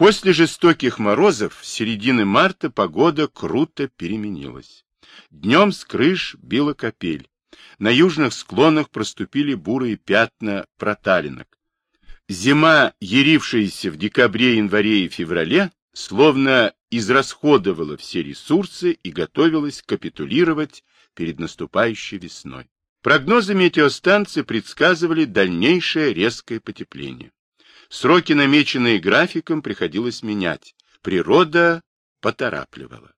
После жестоких морозов с середины марта погода круто переменилась. Днем с крыш била капель. На южных склонах проступили бурые пятна проталинок. Зима, ярившаяся в декабре, январе и феврале, словно израсходовала все ресурсы и готовилась капитулировать перед наступающей весной. Прогнозы метеостанции предсказывали дальнейшее резкое потепление. Сроки, намеченные графиком, приходилось менять. Природа поторапливала.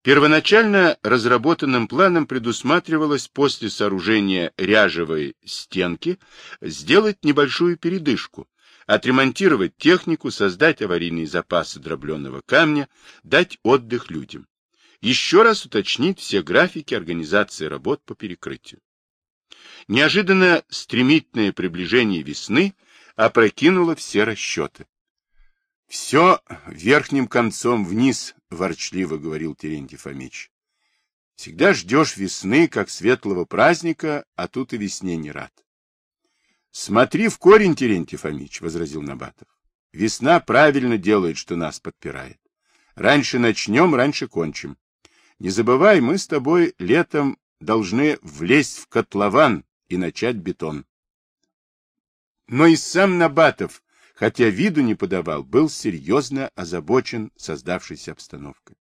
Первоначально разработанным планом предусматривалось после сооружения ряжевой стенки сделать небольшую передышку, отремонтировать технику, создать аварийные запасы дробленого камня, дать отдых людям. Еще раз уточнить все графики организации работ по перекрытию. Неожиданно стремительное приближение весны опрокинуло все расчеты. Все верхним концом вниз, ворчливо говорил Терентий Фомич. Всегда ждешь весны, как светлого праздника, а тут и весне не рад. Смотри в корень, Терентий Фомич, возразил Набатов. Весна правильно делает, что нас подпирает. Раньше начнем, раньше кончим. Не забывай, мы с тобой летом должны влезть в котлован и начать бетон. Но и сам Набатов, хотя виду не подавал, был серьезно озабочен создавшейся обстановкой.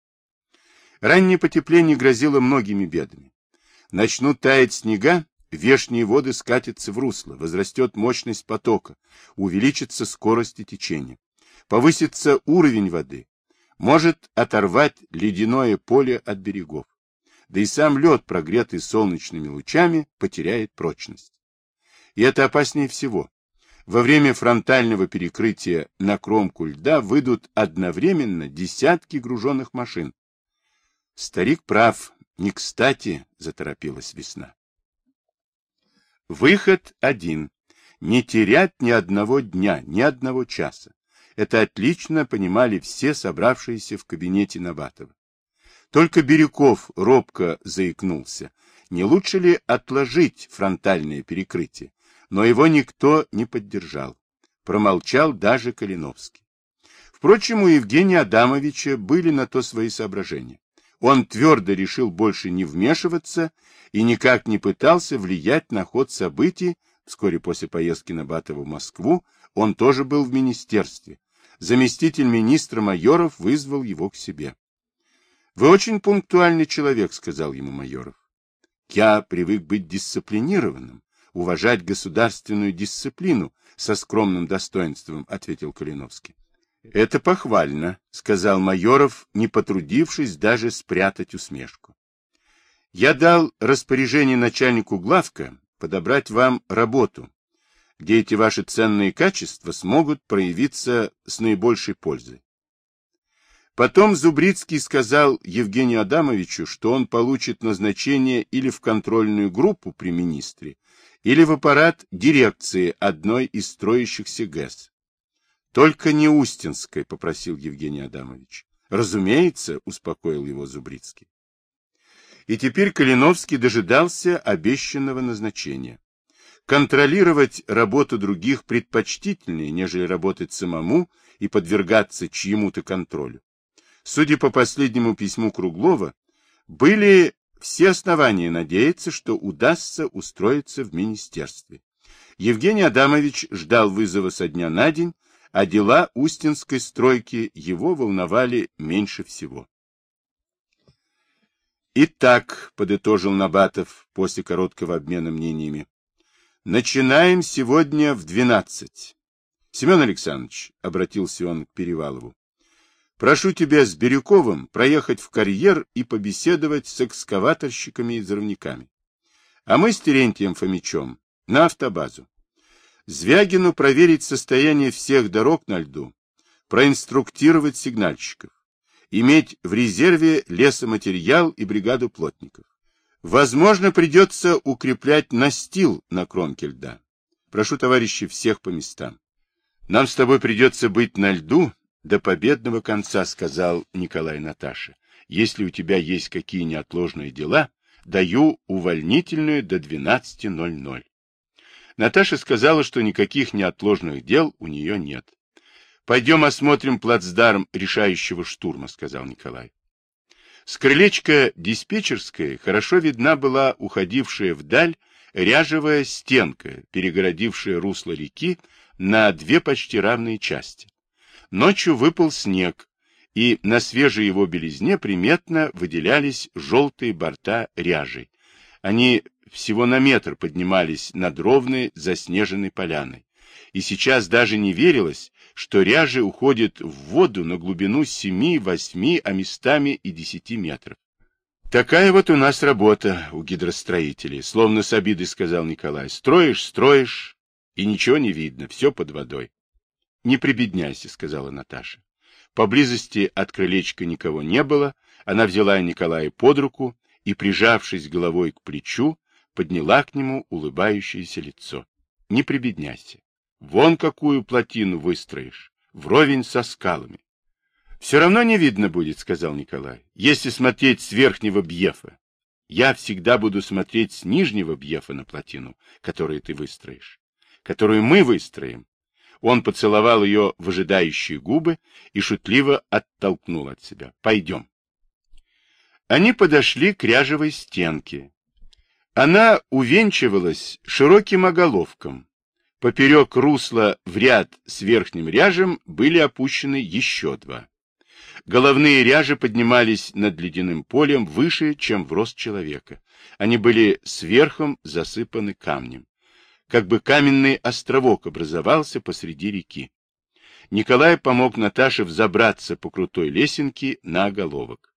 Раннее потепление грозило многими бедами. Начнут таять снега, Вешние воды скатятся в русло, возрастет мощность потока, увеличится скорость течения. Повысится уровень воды, может оторвать ледяное поле от берегов. Да и сам лед, прогретый солнечными лучами, потеряет прочность. И это опаснее всего. Во время фронтального перекрытия на кромку льда выйдут одновременно десятки груженных машин. Старик прав, не кстати заторопилась весна. Выход один. Не терять ни одного дня, ни одного часа. Это отлично понимали все собравшиеся в кабинете Набатова. Только Бирюков робко заикнулся. Не лучше ли отложить фронтальное перекрытие? Но его никто не поддержал. Промолчал даже Калиновский. Впрочем, у Евгения Адамовича были на то свои соображения. Он твердо решил больше не вмешиваться и никак не пытался влиять на ход событий. Вскоре после поездки Набатова в Москву он тоже был в министерстве. Заместитель министра Майоров вызвал его к себе. — Вы очень пунктуальный человек, — сказал ему Майоров. — Я привык быть дисциплинированным, уважать государственную дисциплину, — со скромным достоинством ответил Калиновский. — Это похвально, — сказал Майоров, не потрудившись даже спрятать усмешку. Я дал распоряжение начальнику главка подобрать вам работу, где эти ваши ценные качества смогут проявиться с наибольшей пользой. Потом Зубрицкий сказал Евгению Адамовичу, что он получит назначение или в контрольную группу при министре, или в аппарат дирекции одной из строящихся ГЭС. Только не Устинской, попросил Евгений Адамович. Разумеется, успокоил его Зубрицкий. И теперь Калиновский дожидался обещанного назначения. Контролировать работу других предпочтительнее, нежели работать самому и подвергаться чьему-то контролю. Судя по последнему письму Круглова, были все основания надеяться, что удастся устроиться в министерстве. Евгений Адамович ждал вызова со дня на день, а дела Устинской стройки его волновали меньше всего. Итак, подытожил Набатов после короткого обмена мнениями, начинаем сегодня в двенадцать. Семен Александрович, обратился он к Перевалову, прошу тебя с Бирюковым проехать в карьер и побеседовать с экскаваторщиками и взрывниками. А мы с Терентием Фомичом на автобазу. Звягину проверить состояние всех дорог на льду, проинструктировать сигнальщиков иметь в резерве лесоматериал и бригаду плотников. Возможно, придется укреплять настил на кромке льда. Прошу, товарищи, всех по местам. Нам с тобой придется быть на льду до победного конца, сказал Николай Наташе. Если у тебя есть какие неотложные дела, даю увольнительную до 12.00. Наташа сказала, что никаких неотложных дел у нее нет. Пойдем осмотрим плацдарм решающего штурма, сказал Николай. С крылечка диспетчерской хорошо видна была уходившая вдаль ряжевая стенка, перегородившая русло реки на две почти равные части. Ночью выпал снег, и на свежей его белизне приметно выделялись желтые борта ряжей. Они всего на метр поднимались над ровной заснеженной поляной. И сейчас даже не верилось, что ряжи уходит в воду на глубину семи, восьми, а местами и десяти метров. Такая вот у нас работа у гидростроителей, словно с обидой сказал Николай. Строишь, строишь, и ничего не видно, все под водой. Не прибедняйся, сказала Наташа. Поблизости от крылечка никого не было, она взяла Николая под руку и, прижавшись головой к плечу, подняла к нему улыбающееся лицо. Не прибедняйся. Вон какую плотину выстроишь, вровень со скалами. Все равно не видно будет, сказал Николай, если смотреть с верхнего бьефа. Я всегда буду смотреть с нижнего бьефа на плотину, которую ты выстроишь, которую мы выстроим. Он поцеловал ее в ожидающие губы и шутливо оттолкнул от себя. Пойдем. Они подошли к ряжевой стенке. Она увенчивалась широким оголовком. Поперек русла в ряд с верхним ряжем были опущены еще два. Головные ряжи поднимались над ледяным полем выше, чем в рост человека. Они были сверхом засыпаны камнем. Как бы каменный островок образовался посреди реки. Николай помог Наташе взобраться по крутой лесенке на оголовок.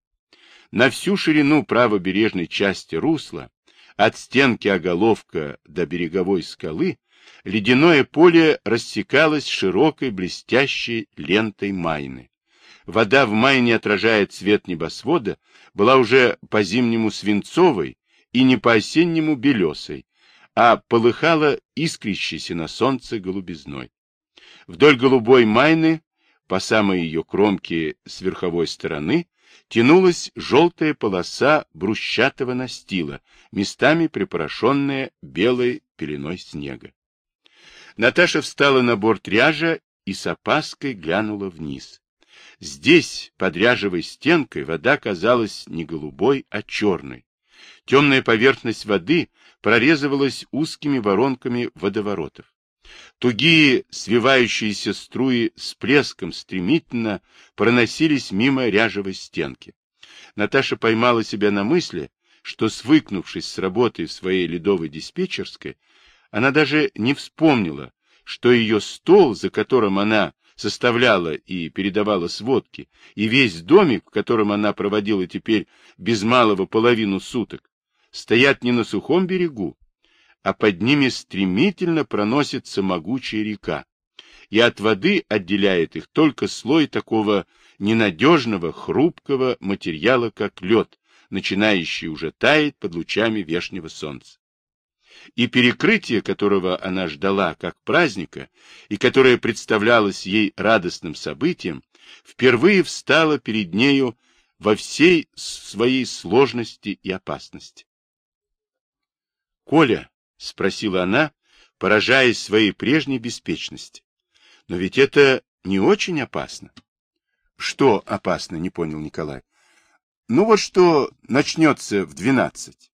На всю ширину правобережной части русла, от стенки оголовка до береговой скалы, ледяное поле рассекалось широкой блестящей лентой майны вода в мае не отражая цвет небосвода, была уже по-зимнему свинцовой и не по-осеннему белесой, а полыхала искрящейся на солнце голубизной. Вдоль голубой майны, по самой ее кромке с верховой стороны, тянулась желтая полоса брусчатого настила, местами припорошенная белой пеленой снега. Наташа встала на борт ряжа и с опаской глянула вниз. Здесь, под ряжевой стенкой, вода казалась не голубой, а черной. Темная поверхность воды прорезывалась узкими воронками водоворотов. Тугие свивающиеся струи с плеском стремительно проносились мимо ряжевой стенки. Наташа поймала себя на мысли, что, свыкнувшись с работой в своей ледовой диспетчерской, она даже не вспомнила, что ее стол, за которым она составляла и передавала сводки, и весь домик, в котором она проводила теперь без малого половину суток, стоят не на сухом берегу, а под ними стремительно проносится могучая река, и от воды отделяет их только слой такого ненадежного, хрупкого материала, как лед, начинающий уже таять под лучами вешнего солнца и перекрытие которого она ждала как праздника, и которое представлялось ей радостным событием, впервые встало перед нею во всей своей сложности и опасности. — Коля, — спросила она, поражаясь своей прежней беспечности, — но ведь это не очень опасно. — Что опасно, — не понял Николай. — Ну вот что начнется в двенадцать.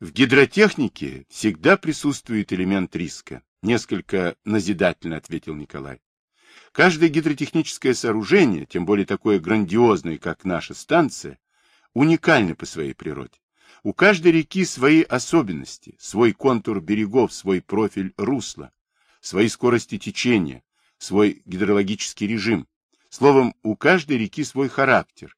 В гидротехнике всегда присутствует элемент риска, несколько назидательно ответил Николай. Каждое гидротехническое сооружение, тем более такое грандиозное, как наша станция, уникально по своей природе. У каждой реки свои особенности, свой контур берегов, свой профиль русла, свои скорости течения, свой гидрологический режим. Словом, у каждой реки свой характер.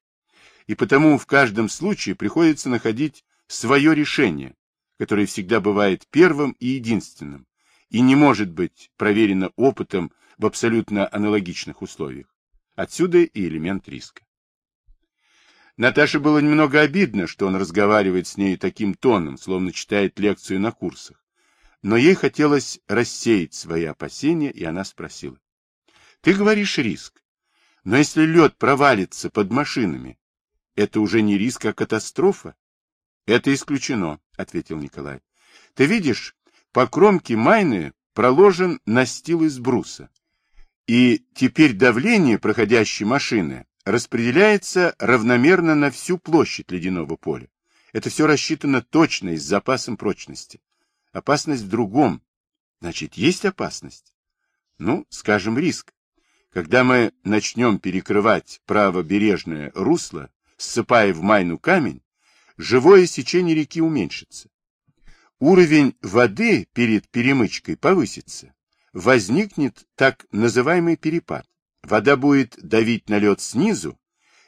И потому в каждом случае приходится находить свое решение, которое всегда бывает первым и единственным, и не может быть проверено опытом в абсолютно аналогичных условиях. Отсюда и элемент риска. Наташе было немного обидно, что он разговаривает с ней таким тоном, словно читает лекцию на курсах. Но ей хотелось рассеять свои опасения, и она спросила. — Ты говоришь риск. Но если лед провалится под машинами, это уже не риск, а катастрофа. Это исключено, ответил Николай. Ты видишь, по кромке майны проложен настил из бруса. И теперь давление проходящей машины распределяется равномерно на всю площадь ледяного поля. Это все рассчитано точно и с запасом прочности. Опасность в другом. Значит, есть опасность? Ну, скажем, риск. Когда мы начнем перекрывать правобережное русло, ссыпая в майну камень, живое сечение реки уменьшится. Уровень воды перед перемычкой повысится. Возникнет так называемый перепад. Вода будет давить на лед снизу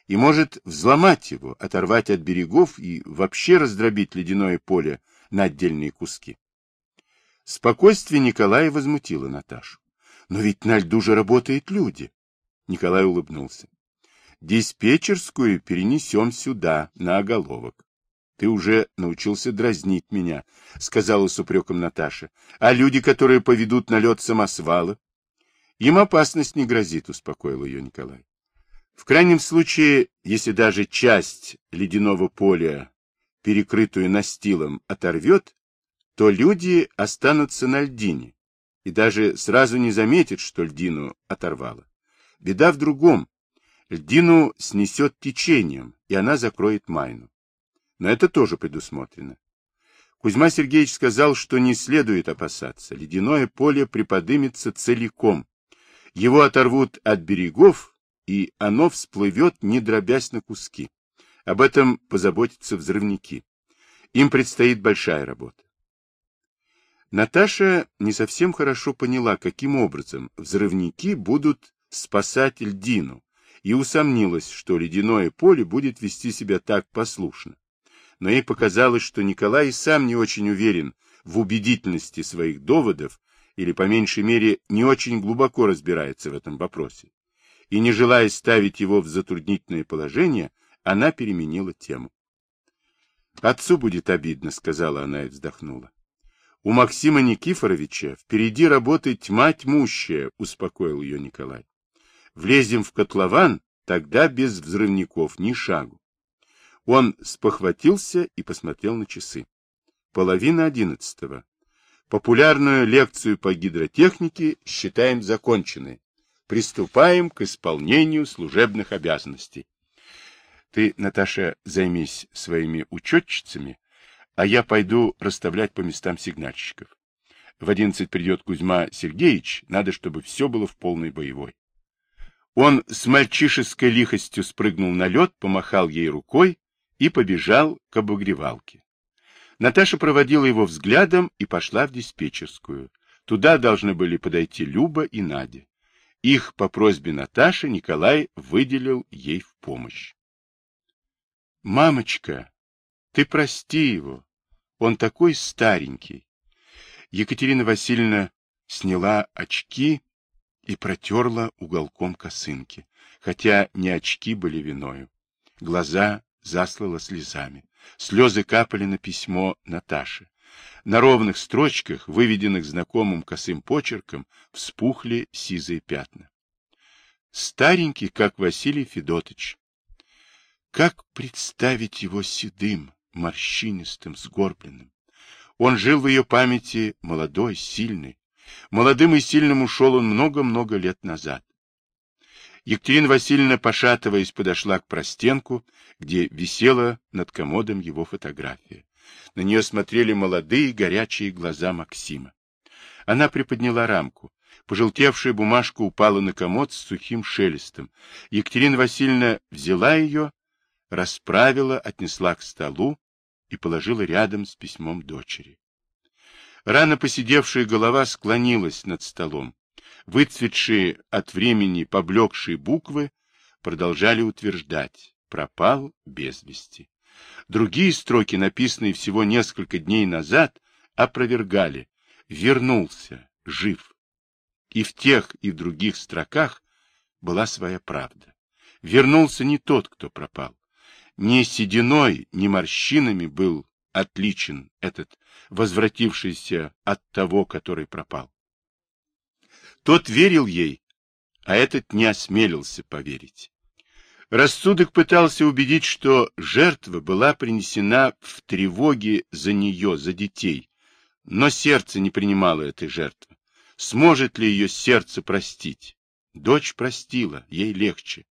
и может взломать его, оторвать от берегов и вообще раздробить ледяное поле на отдельные куски. Спокойствие Николая возмутило Наташу. Но ведь на льду же работают люди. Николай улыбнулся. Диспетчерскую перенесем сюда, на оголовок. Ты уже научился дразнить меня, — сказала с упреком Наташа. А люди, которые поведут на лед самосвалы? Им опасность не грозит, — успокоил ее Николай. В крайнем случае, если даже часть ледяного поля, перекрытую настилом, оторвет, то люди останутся на льдине и даже сразу не заметят, что льдину оторвало. Беда в другом. Льдину снесет течением, и она закроет майну. Но это тоже предусмотрено. Кузьма Сергеевич сказал, что не следует опасаться. Ледяное поле приподымется целиком. Его оторвут от берегов, и оно всплывет, не дробясь на куски. Об этом позаботятся взрывники. Им предстоит большая работа. Наташа не совсем хорошо поняла, каким образом взрывники будут спасать льдину, и усомнилась, что ледяное поле будет вести себя так послушно но ей показалось, что Николай сам не очень уверен в убедительности своих доводов или, по меньшей мере, не очень глубоко разбирается в этом вопросе. И, не желая ставить его в затруднительное положение, она переменила тему. «Отцу будет обидно», — сказала она и вздохнула. «У Максима Никифоровича впереди работает тьма тьмущая», — успокоил ее Николай. «Влезем в котлован, тогда без взрывников ни шагу. Он спохватился и посмотрел на часы. Половина одиннадцатого. Популярную лекцию по гидротехнике считаем законченной. Приступаем к исполнению служебных обязанностей. Ты, Наташа, займись своими учетчицами, а я пойду расставлять по местам сигнальщиков. В одиннадцать придет Кузьма Сергеевич, надо, чтобы все было в полной боевой. Он с мальчишеской лихостью спрыгнул на лед, помахал ей рукой, и побежал к обогревалке. Наташа проводила его взглядом и пошла в диспетчерскую. Туда должны были подойти Люба и Надя. Их по просьбе Наташи Николай выделил ей в помощь. «Мамочка, ты прости его, он такой старенький». Екатерина Васильевна сняла очки и протерла уголком косынки, хотя не очки были виною. Глаза заслала слезами. Слезы капали на письмо Наташи. На ровных строчках, выведенных знакомым косым почерком, вспухли сизые пятна. Старенький, как Василий Федотович. Как представить его седым, морщинистым, сгорбленным? Он жил в ее памяти молодой, сильный. Молодым и сильным ушел он много-много лет назад. Екатерина Васильевна, пошатываясь, подошла к простенку, где висела над комодом его фотография. На нее смотрели молодые горячие глаза Максима. Она приподняла рамку. Пожелтевшая бумажка упала на комод с сухим шелестом. Екатерина Васильевна взяла ее, расправила, отнесла к столу и положила рядом с письмом дочери. Рано посидевшая голова склонилась над столом. Выцветшие от времени поблекшие буквы продолжали утверждать «пропал без вести». Другие строки, написанные всего несколько дней назад, опровергали «вернулся, жив». И в тех, и в других строках была своя правда. Вернулся не тот, кто пропал. Не сединой, не морщинами был отличен этот, возвратившийся от того, который пропал. Тот верил ей, а этот не осмелился поверить. Рассудок пытался убедить, что жертва была принесена в тревоге за нее, за детей, но сердце не принимало этой жертвы. Сможет ли ее сердце простить? Дочь простила, ей легче.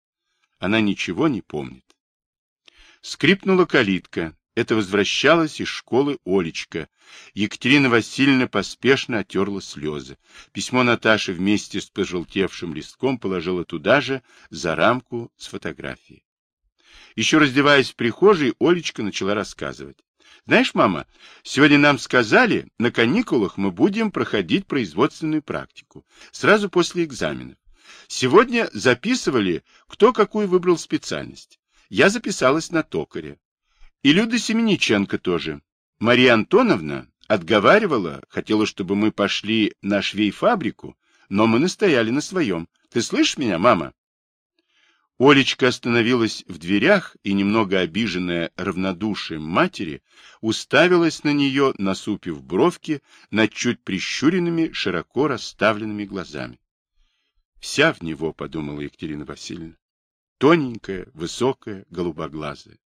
Она ничего не помнит. Скрипнула калитка. Это возвращалась из школы Олечка. Екатерина Васильевна поспешно отерла слезы. Письмо Наташи вместе с пожелтевшим листком положила туда же, за рамку с фотографией. Еще раздеваясь в прихожей, Олечка начала рассказывать. Знаешь, мама, сегодня нам сказали, на каникулах мы будем проходить производственную практику, сразу после экзаменов. Сегодня записывали, кто какую выбрал специальность. Я записалась на токаря. И Люда Семениченко тоже. Мария Антоновна отговаривала, хотела, чтобы мы пошли на швей-фабрику, но мы настояли на своем. Ты слышишь меня, мама? Олечка остановилась в дверях и, немного обиженная равнодушием матери, уставилась на нее, насупив бровки над чуть прищуренными, широко расставленными глазами. Вся в него, подумала Екатерина Васильевна. Тоненькая, высокая, голубоглазая.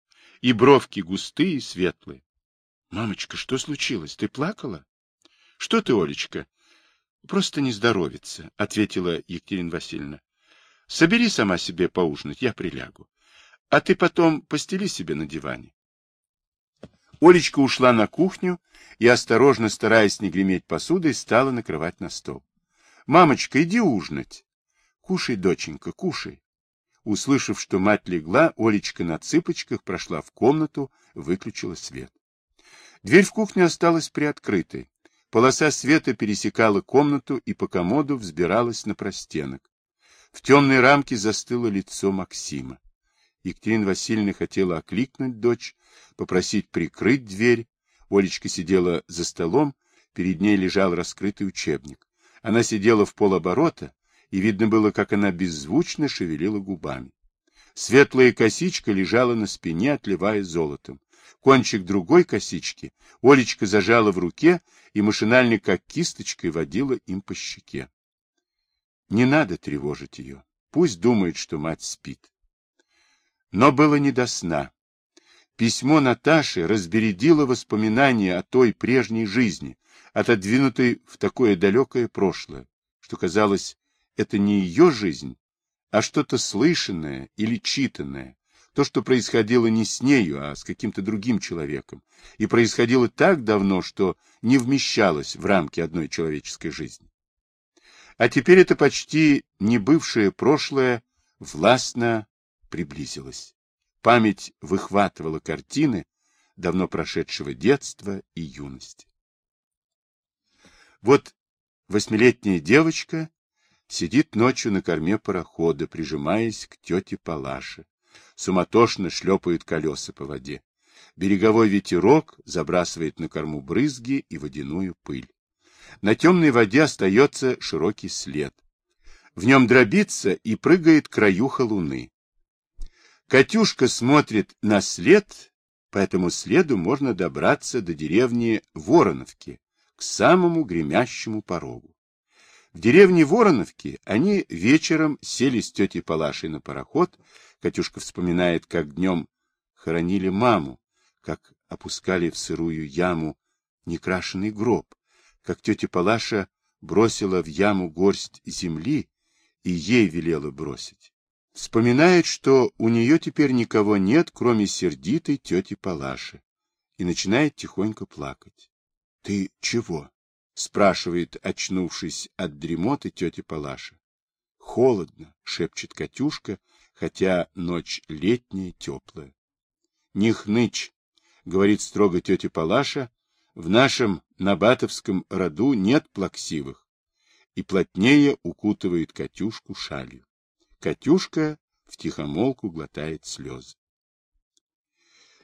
И бровки густые и светлые. Мамочка, что случилось? Ты плакала? Что ты, Олечка? Просто не здоровится, ответила Екатерина Васильевна. Собери сама себе поужинать, я прилягу. А ты потом постели себе на диване. Олечка ушла на кухню и, осторожно стараясь не греметь посудой, стала накрывать на стол. — Мамочка, иди ужинать. — Кушай, доченька, кушай. Услышав, что мать легла, Олечка на цыпочках прошла в комнату, выключила свет. Дверь в кухню осталась приоткрытой. Полоса света пересекала комнату и по комоду взбиралась на простенок. В темной рамке застыло лицо Максима. Екатерина Васильевна хотела окликнуть дочь, попросить прикрыть дверь. Олечка сидела за столом, перед ней лежал раскрытый учебник. Она сидела в полоборота, и видно было, как она беззвучно шевелила губами. Светлая косичка лежала на спине, отливая золотом. Кончик другой косички Олечка зажала в руке и машинально, как кисточкой, водила им по щеке. Не надо тревожить ее. Пусть думает, что мать спит. Но было не до сна. Письмо Наташи разбередило воспоминания о той прежней жизни, отодвинутой в такое далекое прошлое, что казалось, это не ее жизнь, а что-то слышанное или читанное, то, что происходило не с нею, а с каким-то другим человеком, и происходило так давно, что не вмещалось в рамки одной человеческой жизни. А теперь это почти не бывшее прошлое властно приблизилось. Память выхватывала картины давно прошедшего детства и юности. Вот восьмилетняя девочка сидит ночью на корме парохода, прижимаясь к тете Палаше. Суматошно шлепают колеса по воде. Береговой ветерок забрасывает на корму брызги и водяную пыль. На темной воде остается широкий след. В нем дробится и прыгает краюха луны. Катюшка смотрит на след, по этому следу можно добраться до деревни Вороновки, к самому гремящему порогу. В деревне Вороновки они вечером сели с тетей Палашей на пароход. Катюшка вспоминает, как днем хоронили маму, как опускали в сырую яму некрашенный гроб, как тетя Палаша бросила в яму горсть земли и ей велела бросить. Вспоминает, что у нее теперь никого нет, кроме сердитой тети Палаши, и начинает тихонько плакать. — Ты чего? — спрашивает, очнувшись от дремоты тетя Палаша. — Холодно, — шепчет Катюшка, хотя ночь летняя, теплая. — Не хнычь, — говорит строго тетя Палаша, — в нашем на батовском роду нет плаксивых, и плотнее укутывает Катюшку шалью. Катюшка втихомолку глотает слезы.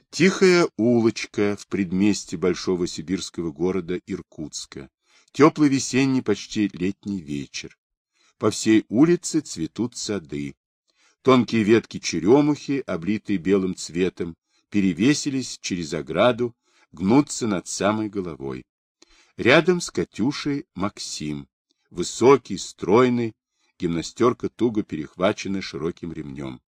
Тихая улочка в предместе большого сибирского города Иркутска. Теплый весенний, почти летний вечер. По всей улице цветут сады. Тонкие ветки черемухи, облитые белым цветом, перевесились через ограду, гнутся над самой головой. Рядом с Катюшей Максим, высокий, стройный, гимнастерка туго перехвачена широким ремнем.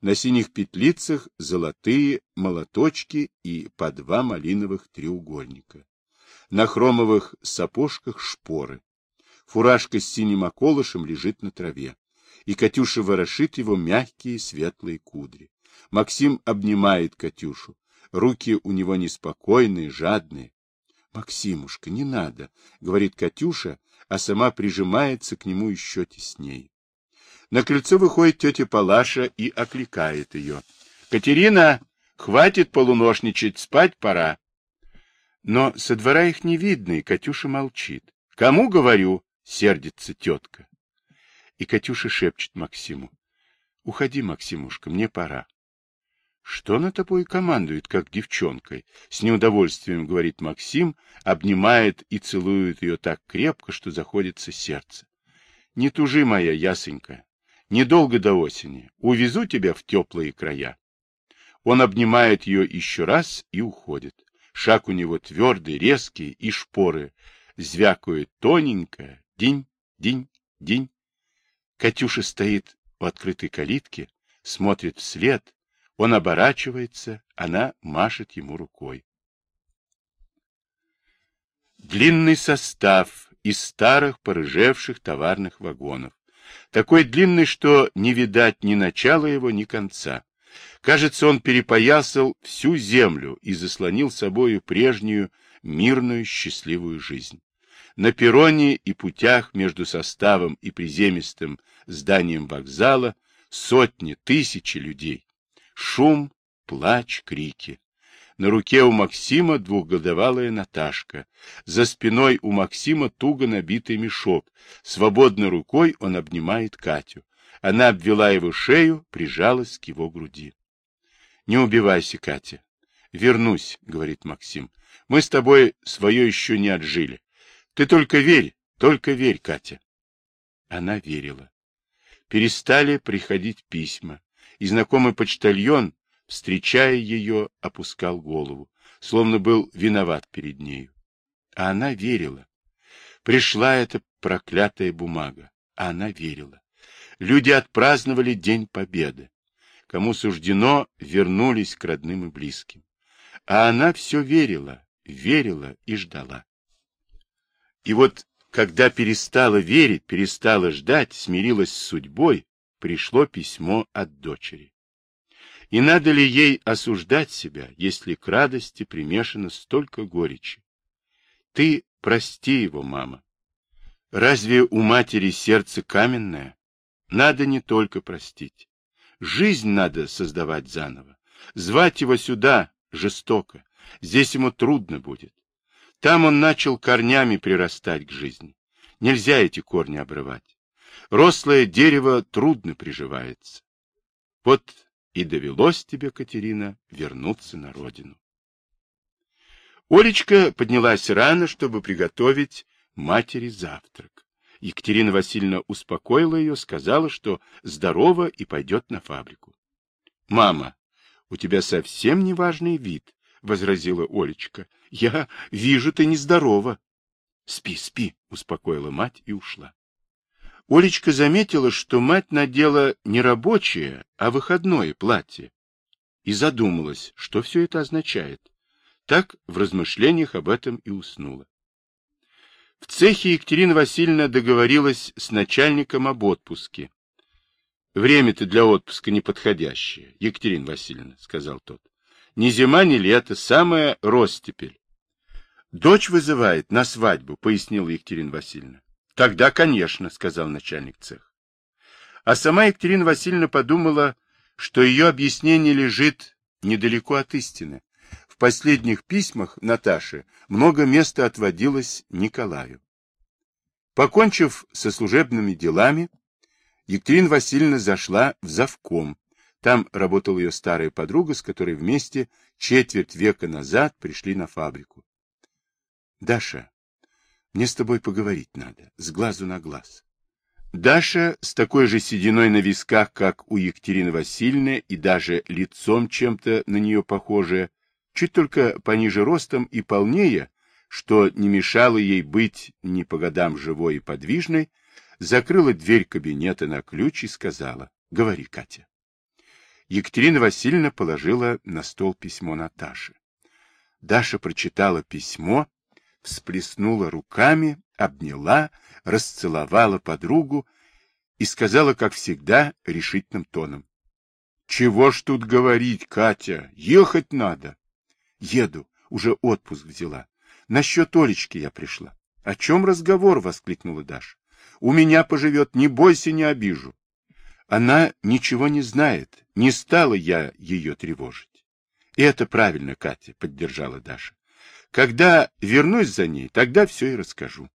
На синих петлицах золотые молоточки и по два малиновых треугольника. На хромовых сапожках шпоры. Фуражка с синим околышем лежит на траве. и Катюша ворошит его мягкие светлые кудри. Максим обнимает Катюшу. Руки у него неспокойные, жадные. — Максимушка, не надо, — говорит Катюша, а сама прижимается к нему еще теснее. На крыльцо выходит тетя Палаша и окликает ее. — Катерина, хватит полуношничать, спать пора. Но со двора их не видно, и Катюша молчит. — Кому говорю? — сердится тетка. И Катюша шепчет Максиму. — Уходи, Максимушка, мне пора. — Что она тобой командует, как девчонкой? — с неудовольствием говорит Максим, обнимает и целует ее так крепко, что заходится сердце. — Не тужи, моя ясенька, недолго до осени. Увезу тебя в теплые края. Он обнимает ее еще раз и уходит. Шаг у него твердый, резкий, и шпоры звякают тоненько, день, день, день. Катюша стоит у открытой калитки, смотрит вслед, он оборачивается, она машет ему рукой. Длинный состав из старых порыжевших товарных вагонов. Такой длинный, что не видать ни начала его, ни конца. Кажется, он перепоясал всю землю и заслонил собою прежнюю мирную счастливую жизнь. На перроне и путях между составом и приземистым зданием вокзала сотни, тысячи людей. Шум, плач, крики. На руке у Максима двухгодовалая Наташка. За спиной у Максима туго набитый мешок. Свободной рукой он обнимает Катю. Она обвела его шею, прижалась к его груди. — Не убивайся, Катя. — Вернусь, — говорит Максим. — Мы с тобой свое еще не отжили. Ты только верь, только верь, Катя. Она верила. Перестали приходить письма, и знакомый почтальон, встречая ее, опускал голову, словно был виноват перед нею. А она верила. Пришла эта проклятая бумага, а она верила. Люди отпраздновали День Победы. Кому суждено, вернулись к родным и близким. А она все верила, верила и ждала. И вот, когда перестала верить, перестала ждать, смирилась с судьбой, пришло письмо от дочери. И надо ли ей осуждать себя, если к радости примешано столько горечи? Ты прости его, мама. Разве у матери сердце каменное? Надо не только простить. Жизнь надо создавать заново. Звать его сюда жестоко. Здесь ему трудно будет. Там он начал корнями прирастать к жизни. Нельзя эти корни обрывать. Рослое дерево трудно приживается. Вот и довелось тебе, Катерина, вернуться на родину. Олечка поднялась рано, чтобы приготовить матери завтрак. Екатерина Васильевна успокоила ее, сказала, что здорова и пойдет на фабрику. — Мама, у тебя совсем неважный вид, — возразила Олечка. Я вижу, ты нездорова. Спи, спи, успокоила мать и ушла. Олечка заметила, что мать надела не рабочее, а выходное платье. И задумалась, что все это означает. Так в размышлениях об этом и уснула. В цехе Екатерина Васильевна договорилась с начальником об отпуске. Время-то для отпуска неподходящее, Екатерина Васильевна, сказал тот. Ни зима, ни лето, самая ростепель. Дочь вызывает на свадьбу, пояснила Екатерина Васильевна. Тогда, конечно, сказал начальник цеха. А сама Екатерина Васильевна подумала, что ее объяснение лежит недалеко от истины. В последних письмах Наташи много места отводилось Николаю. Покончив со служебными делами, Екатерина Васильевна зашла в завком. Там работала ее старая подруга, с которой вместе четверть века назад пришли на фабрику. Даша, мне с тобой поговорить надо, с глазу на глаз. Даша с такой же сединой на висках, как у Екатерины Васильевны, и даже лицом чем-то на нее похожее, чуть только пониже ростом и полнее, что не мешало ей быть не по годам живой и подвижной, закрыла дверь кабинета на ключ и сказала, «Говори, Катя». Екатерина Васильевна положила на стол письмо Наташи. Даша прочитала письмо всплеснула руками, обняла, расцеловала подругу и сказала, как всегда, решительным тоном. — Чего ж тут говорить, Катя? Ехать надо. — Еду. Уже отпуск взяла. Насчет Олечки я пришла. — О чем разговор? — воскликнула Даша. — У меня поживет, не бойся, не обижу. Она ничего не знает, не стала я ее тревожить. — И это правильно, Катя, — поддержала Даша. — Когда вернусь за ней, тогда все и расскажу.